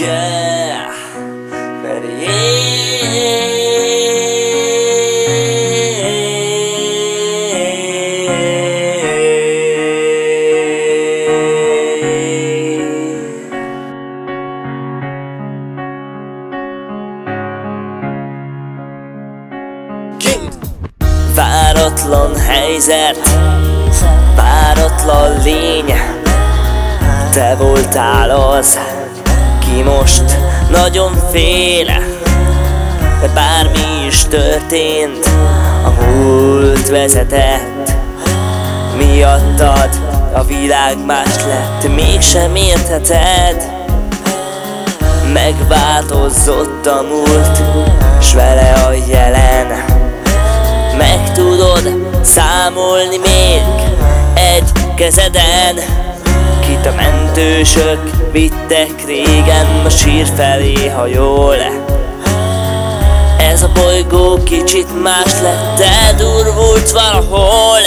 Yeah, mert Váratlan helyzet Váratlan lény Te voltál az Ki most nagyon fél De bármi is történt A múlt vezetett. Miattad a világ más lett Mégsem értheted. Megváltozott a múlt S vele a jelen. Meg tudod számolni még Egy kezeden Kit a mentősök vittek régen A sír felé hajol Ez a bolygó kicsit más lett Eldurvult valahol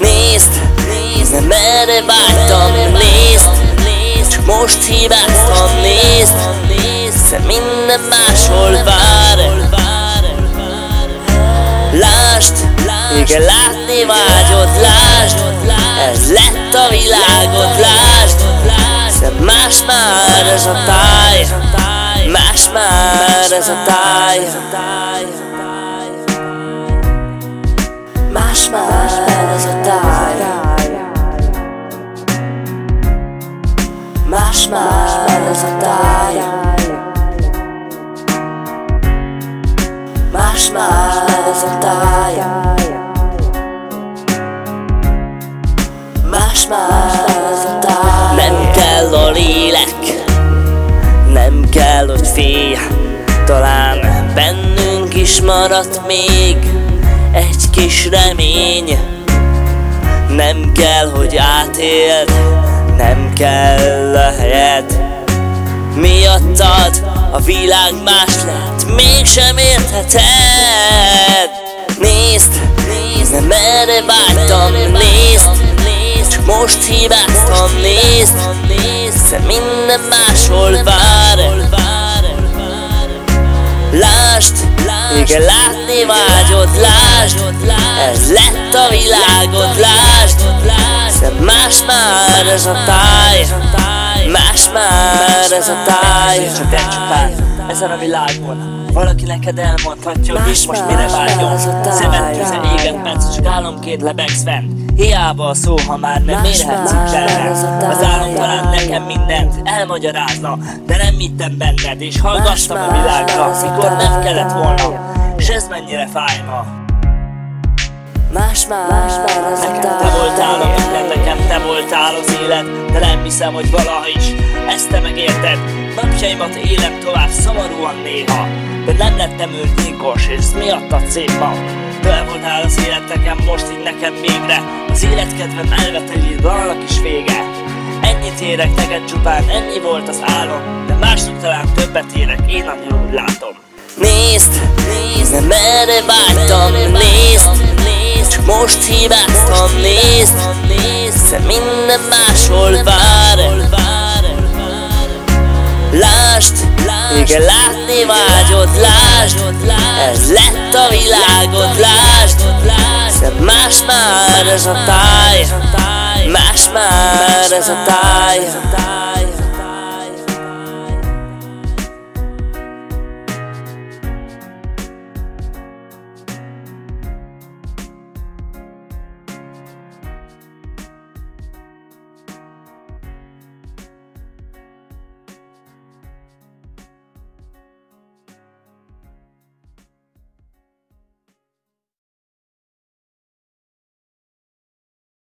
Nézd, nézd, nem erre vágytam Nézd, csak most hibáztam Nézd, hiszen minden máshol igen látni vágyod Lásd, ez lett a világod Lásd, hiszen más már ez a táj Más már ez a táj. Más már ez a táj. Más már ez a táj. Más már Nem kell a lélek Nem kell, hogy félj. Talán bennünk is maradt még Egy kis remény. Nem kell, hogy átéld Nem kell a helyed. Miattad a világ más lett Mégsem értheted. Nézd, nézd, nem erre vágytam Nézd, most hibáztam Nézd, hiszen minden máshol vár. Lásd, igen látni vágyod Lásd, ez lett a világod Lásd, hiszen más már ez a táj Más már ez a táj. Csak egy csupán ezen a világon. Valaki neked elmondhatja, hogy mit most mire vágyom. Szemed tüze éget perc, csak álomként lebegsz fent. Hiába a szó, ha már nem mérhetsz már benne. Az álom talán nekem mindent elmagyarázna De nem hittem benned, és hallgattam a világra Mikor nem kellett volna. És ez mennyire fáj ma Más már ez a Nekem te voltál a minden, nekem te voltál az élet De nem hiszem, hogy valaha is ezt te megérted Napjaimat élem tovább szomorúan néha De nem lettem őrgyilkos, és miattad szép ma Te voltál az élet nekem, most így nekem végre. Az életkedvem elvetelít, annak is vége. Ennyit érek neked csupán, ennyi volt az álom De másnak talán többet érek, én nagyon úgy látom. Nézd, nézd, nem erre vágytam Nézd, csak most hibáztam Nézd, hiszen minden máshol vár igen látni vágyod Lásd, ez lett a világod Lásd, hiszen más már ez a táj Más már ez a táj